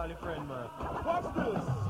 Lolly friend, man. Watch this.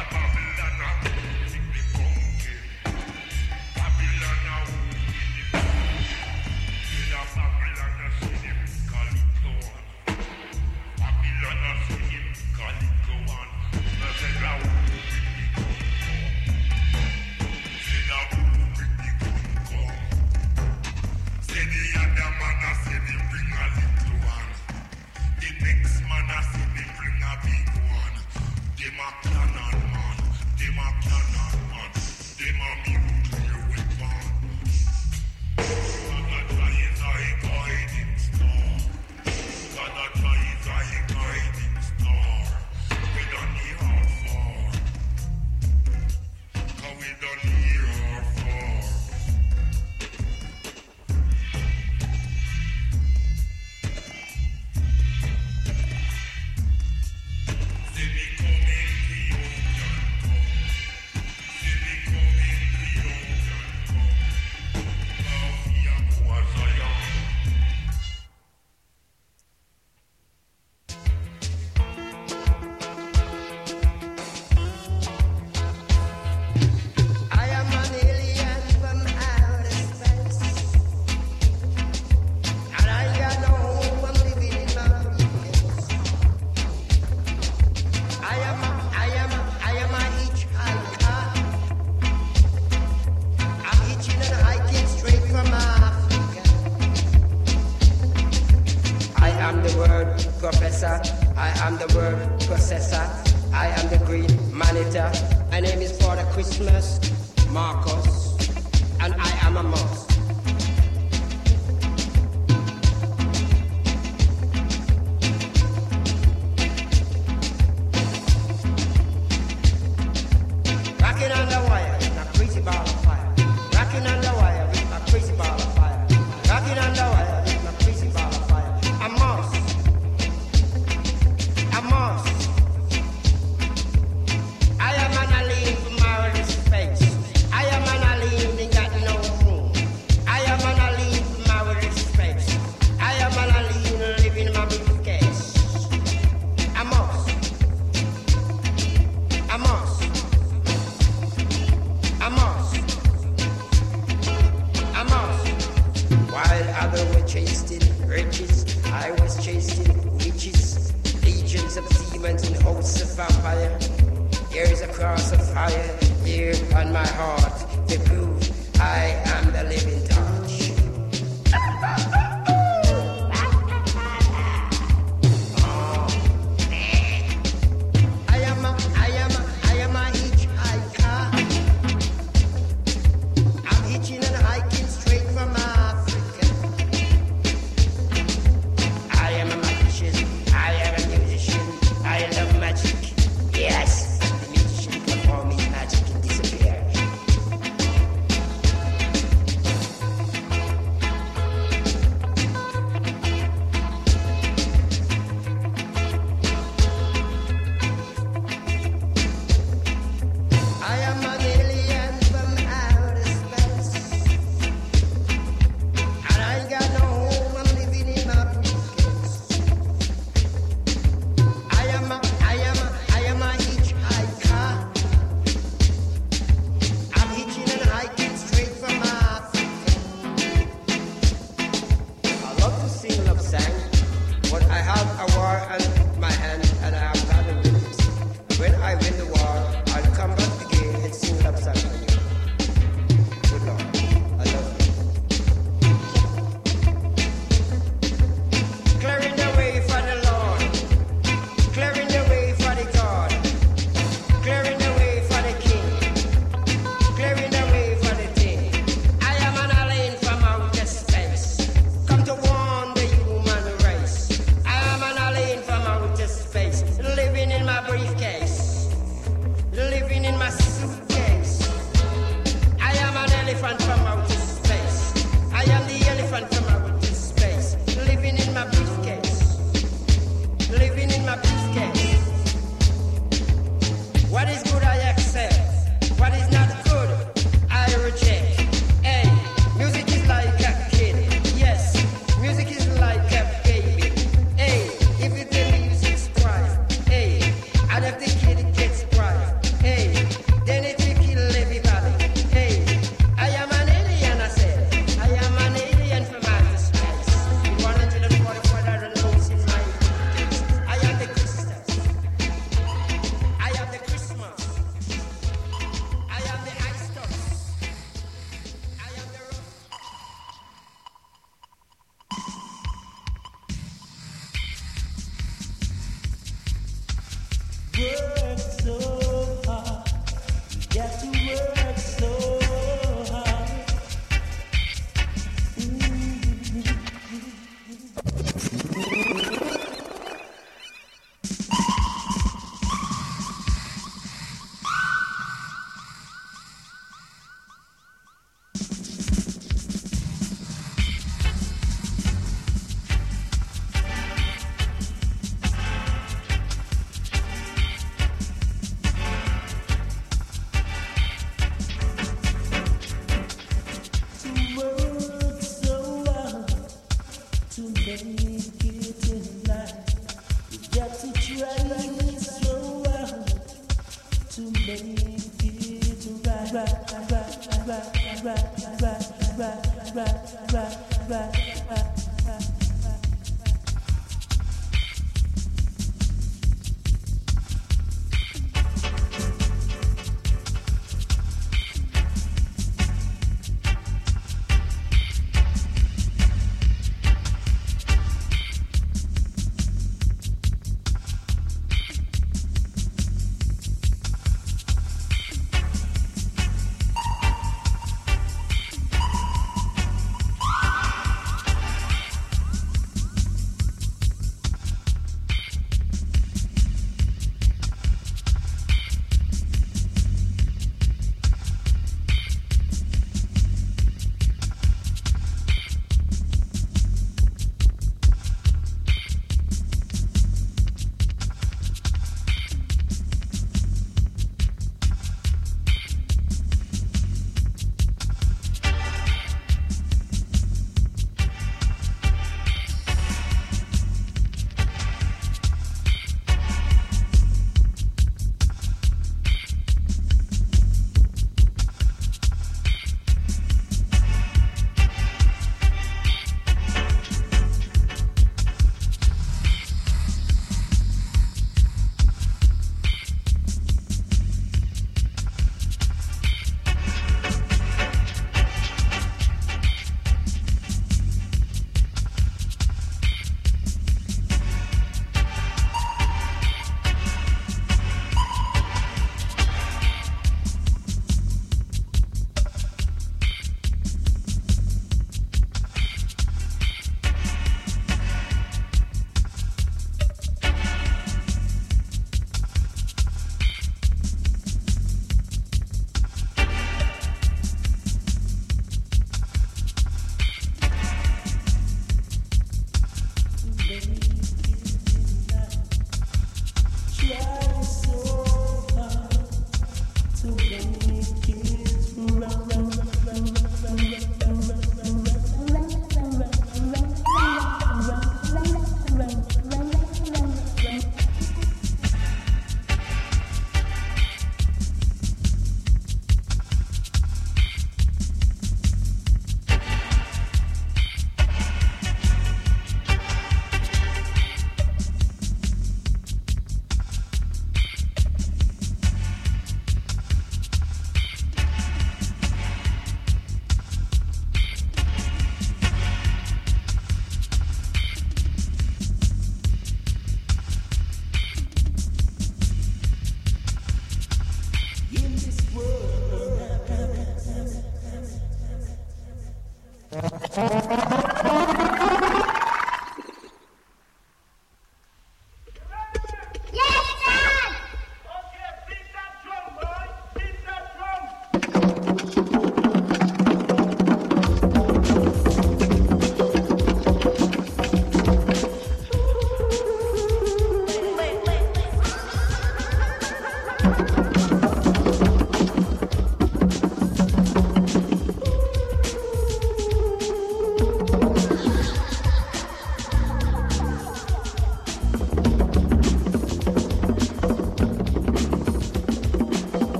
Podcast.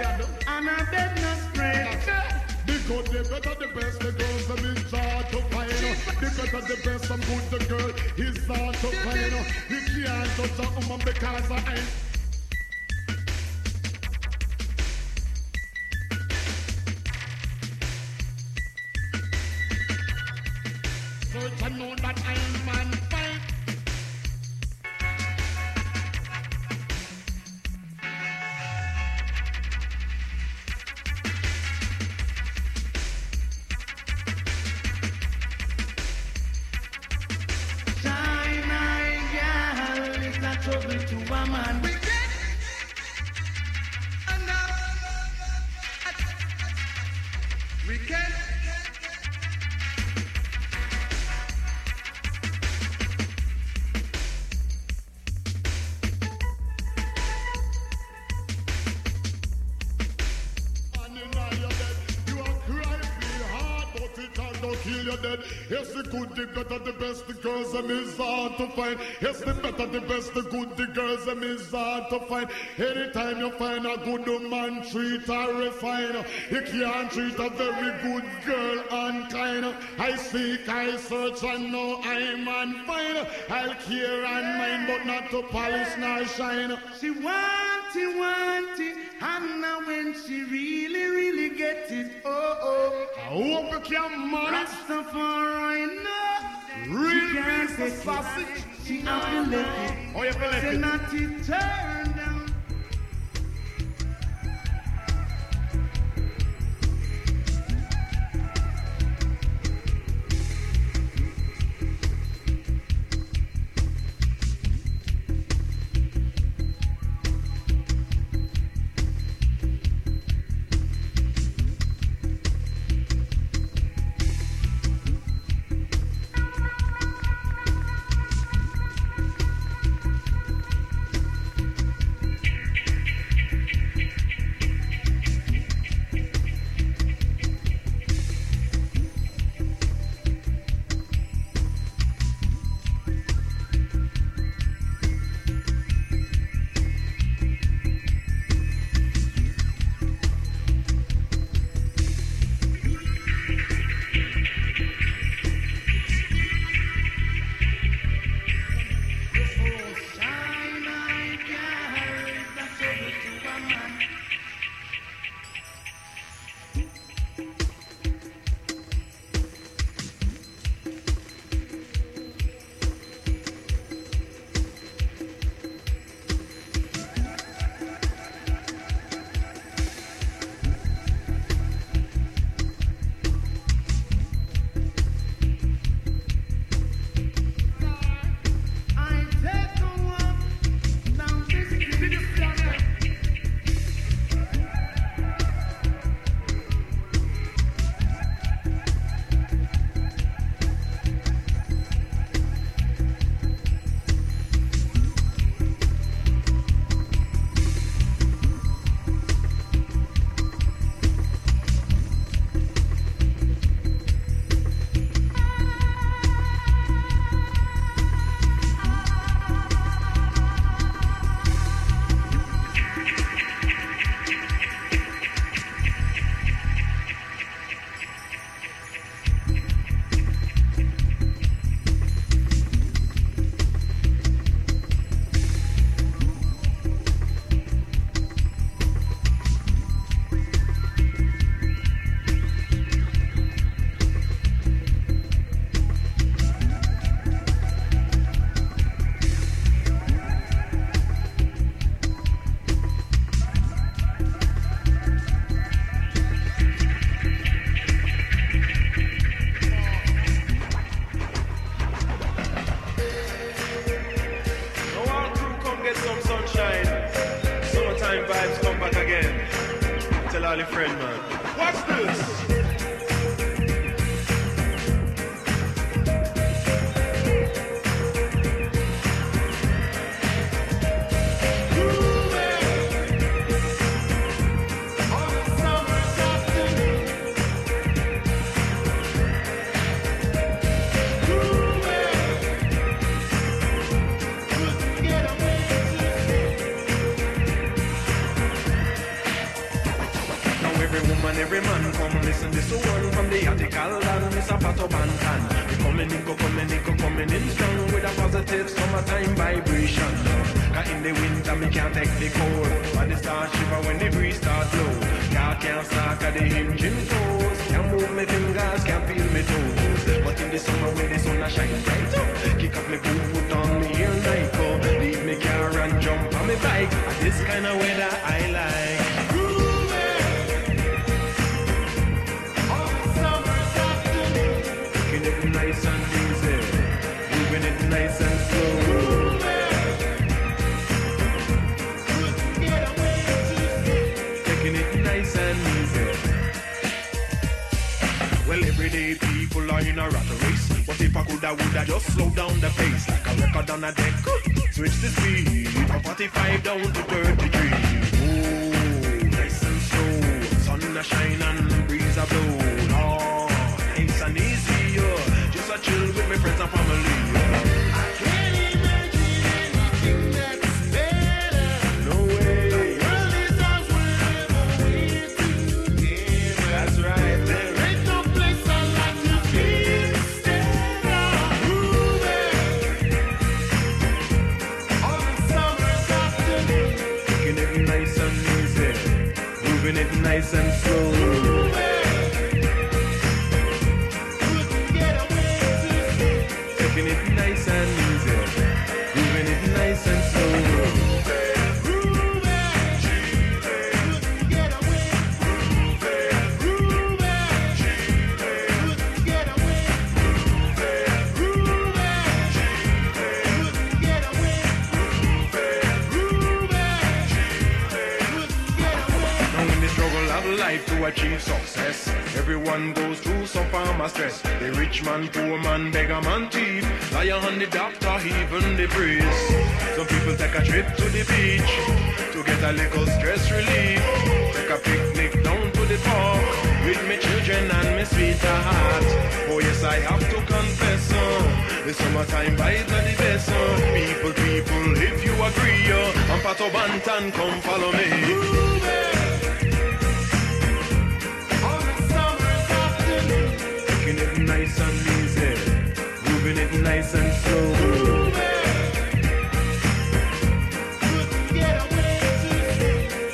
And I beg no spread. Because they better the best, the girls I'm in charge of find. The better the best, I'm good, the girl is hard to find. If she ain't touch her woman because I ain't. Girls them is hard to find. Anytime you find a good man, treat her refine. You can't treat a very good girl unkind. I seek, I search, and know I'm on fine. I'll care and mind, but not to polish nor shine. She want it, want it, and now when she really, really get it, oh oh. I hope you can manage. Rastafari, no. Real can't piece of sausage. It. Oh, you feel Say it? not it If I coulda, woulda just slow down the pace like a record on a deck? Switch the speed from 45 down to 33. Ooh, nice and slow. Sun a shine and breeze a blow. Oh, nice and easy, yeah. Just a chill with my friends and family. Nice and slow. Achieve success, everyone goes through some form of stress. The rich man, poor man, beggar man, thief, liar and the doctor, even the priest. Some people take a trip to the beach to get a little stress relief. Take a picnic down to the park with me children and me sweetheart. Oh yes, I have to confess, uh, the summertime vibes are the best. Uh. People, people, if you agree, uh, I'm Pato Banton, come follow me. Taking nice and easy, moving it nice and slow.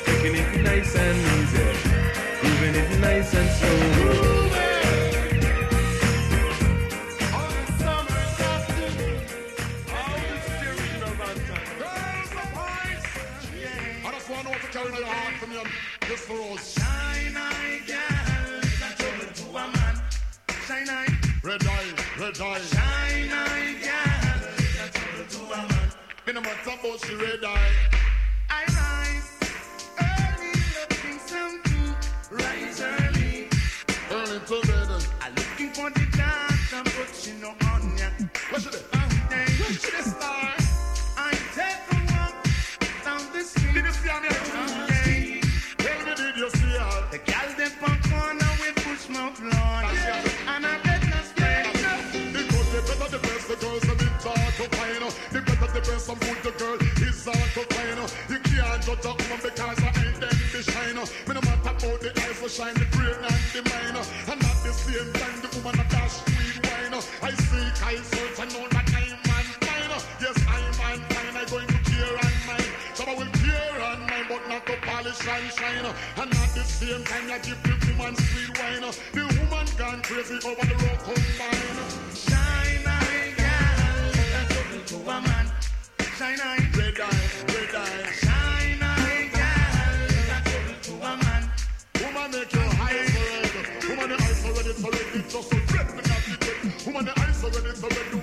Taking it nice and easy, moving it nice and slow. Carry my heart from you. This for eye. shine that's trouble to a matter about she red eye. Shine the brain and the mind. uh. And at the same time, the woman a dash sweet wine. I seek, I search, I know that I'm man fine. uh. Yes, I'm man fine, I'm going to care and mine. So I will care and mine, but not to polish and shine. And at the same time, I give the woman sweet wine. The woman gone crazy over the road combine. Shine eye, girl, that's trouble to a man. Shine eye, just so red me not it. Woman the eyes already red, woman